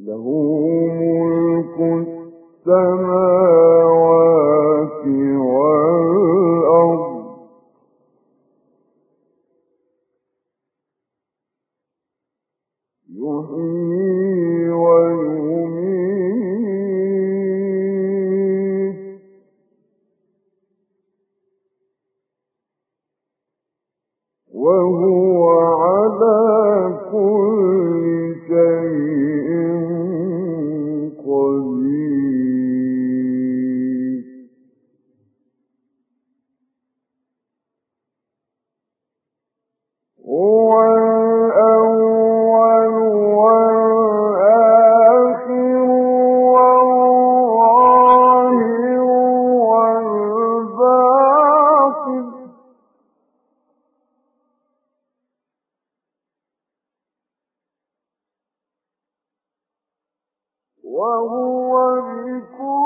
له ملك السماوات والأرض. يحيي ويميت. وهو على كل وهو بكل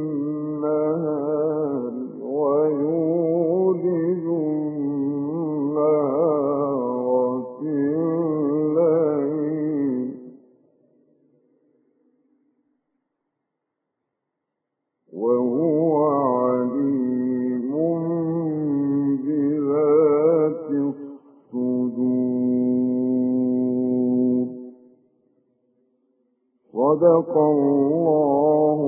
صدق الله